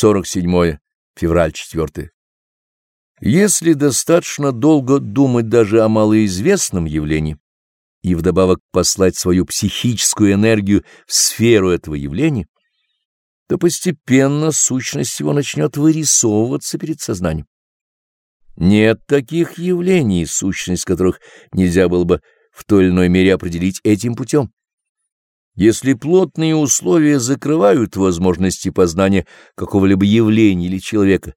47 февраль 4. Если достаточно долго думать даже о малоизвестном явлении и вдобавок послать свою психическую энергию в сферу этого явления, то постепенно сущность его начнет вырисовываться перед сознанием. Нет таких явлений, сущность которых нельзя было бы в той или иной мере определить этим путем. Если плотные условия закрывают возможности познания какого-либо явления или человека,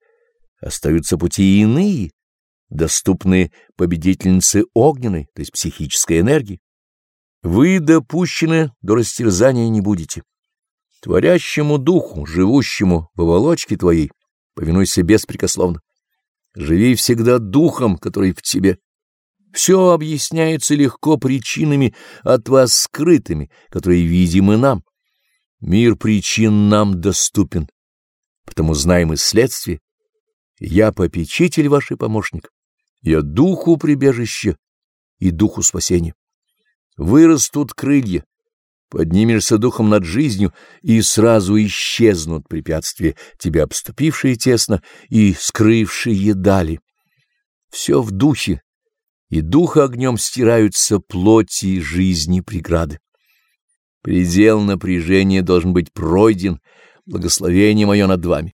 остаются пути иные, доступные победительнице огненной, то есть психической энергии. Вы допущены до растерзания не будете. Творящему духу, живущему в оболочке твоей, повинуйся беспрекословно. Живи всегда духом, который в тебе. Все объясняется легко причинами от вас скрытыми, которые видимы нам. Мир причин нам доступен, потому знаем и следствие. Я попечитель ваш и помощник. Я духу прибежище и духу спасения. Вырастут крылья, поднимешься духом над жизнью, и сразу исчезнут препятствия, тебя обступившие тесно и скрывшие дали. Все в духе, и духа огнем стираются плоти жизни преграды. Предел напряжения должен быть пройден, благословение мое над вами.